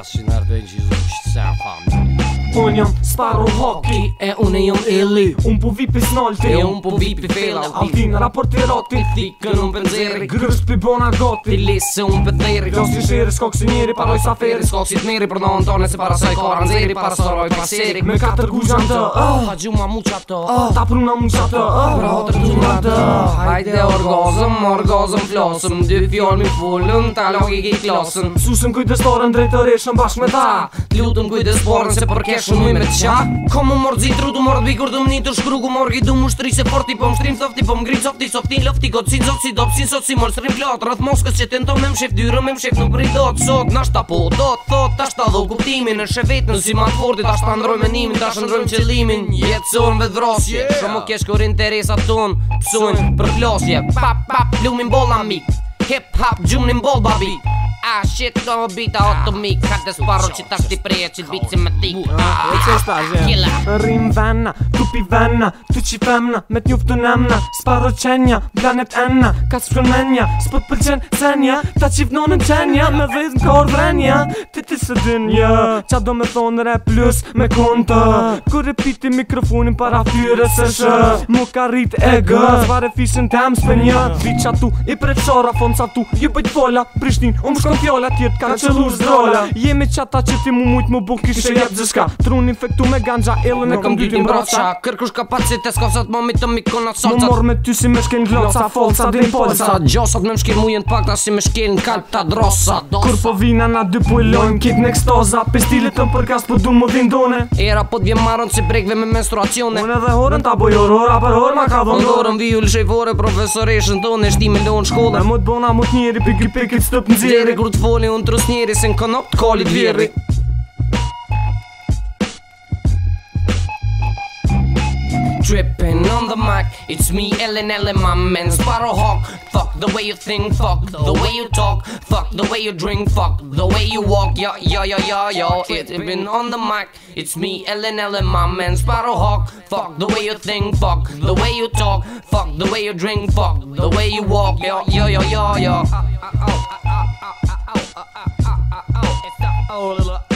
gjas që në ardhën gjizu që të se famë Unë jam sparo hoki E unë jam illi Unë po vi pi snolti E unë po vi pi fela Alti në raport i roti Pi thikën unë për nxeri Grësht pi bona goti Ti lisë se unë për theri Kjo si shiri skok si njëri Paroj sa feri Skok si të në antone se para saj kora nxeri Para sa roj Me katër gujë në të Pa ah. gjumë ma muqa të ah. Ta prun na muqa të ah. Pra hotër gjumë na të Hajde orgozëm, orgozëm flosëm Dy mi fullën Ta logik i klosën Susëm kuj dëstorën shumë bashk me tha Lutëm kujtë e sporen se përke shumë i me qa Ko mu mordë zitru du mordë bikur du më një të shkru Ku mordë gjithu mu shtri se forti po më shtrim Thofti po më grim softi softi në lofti Kotë si në zotë si dopë si si mordë srim klotë Rëth moskës që të në tomë më shef dyrë më shef nuk rridot Sot në ashta po do të thot Ta shta kuptimin në shefet në si matë fortit Ta shta ndroj menimin ta shë ndroj qëllimin Jetë sonë vetë vros kesh kur interesa tonë për flosje Pap, lumin bolla mi Hip hop, gjumnin bolla bi A ah, shit do beat to ah, me Cut the sparrow Cheat that's the prey Cheat the beats in my thick Ah, it's just a jam Kill it Rim vanna Tupi vanna Tucci femna me njuf të nëmna Sparrow qenja Blanet enna Kas shkru nënja Spot për senja Ta qiv në në qenja Me vëjt në kor vrenja Ti ti së dynja Qa do me thonë re plus Me konta Kur e piti mikrofonin para fyrë Se shë Mu ka rrit e gë Zvare fishin tem së një Vi i preqora Fonë tu ju pëjt vola Prishtin kon fjolla ti të kanë çelu zdrola jemi çata që ti mu mujt mu bu kishë jap gjithçka trun infektu me ganxha ellën e kam dytin broça kërkush kapacitet ka sot momi të mikon na sot mor me ty si me shkel gloca folsa din folsa gjosat me mshkel mujen pak ta si me shkel kal ta drosa kur po vina na dy po lojm kit nextoza pistilet të për kas po du mu din done era po vjen marron si brekve me menstruacione unë edhe horën ta boj aurora për horë ma ka dhon dorën ul lshej vore profesoreshën tonë shtimin don shkolla mot bona mot njëri pikë pikë stop portfolio untros njeres en konop kali vjeri Dripping on the mic, it's me, Ellen Ellen, my man Sparrowhawk. Fuck the way you think, fuck the way you talk, the way you drink, fuck the way you walk, yo, yo, yo, yo, yo. It's been on the mic, it's me, LNL, and my man Sparrowhawk. Fuck the way you think, fuck the way you talk, fuck the way you drink, fuck the way you walk, yo, yo, yo, yo, yo. Oh, oh, oh, oh,